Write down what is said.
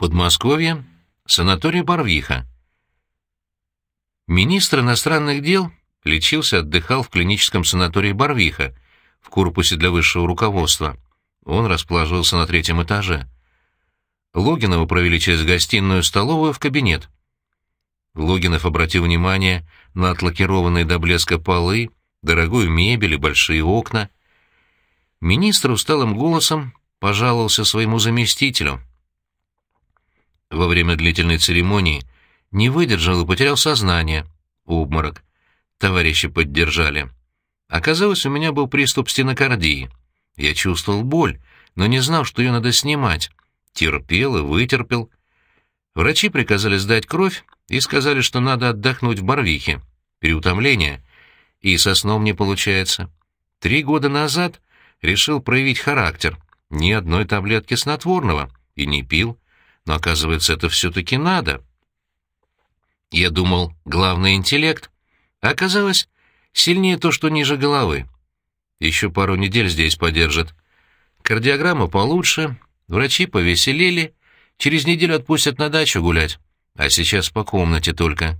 Подмосковье, санаторий Барвиха. Министр иностранных дел лечился, отдыхал в клиническом санатории Барвиха, в корпусе для высшего руководства. Он расположился на третьем этаже. Логинова провели через гостиную столовую в кабинет. Логинов обратил внимание на отлакированные до блеска полы, дорогую мебель и большие окна. Министр усталым голосом пожаловался своему заместителю — во время длительной церемонии не выдержал и потерял сознание. Обморок. Товарищи поддержали. Оказалось, у меня был приступ стенокардии. Я чувствовал боль, но не знал, что ее надо снимать. Терпел и вытерпел. Врачи приказали сдать кровь и сказали, что надо отдохнуть в Барвихе. Переутомление. И со сном не получается. Три года назад решил проявить характер. Ни одной таблетки снотворного. И не пил но, оказывается, это все-таки надо. Я думал, главный интеллект. А оказалось, сильнее то, что ниже головы. Еще пару недель здесь подержат. Кардиограмма получше, врачи повеселели, через неделю отпустят на дачу гулять, а сейчас по комнате только.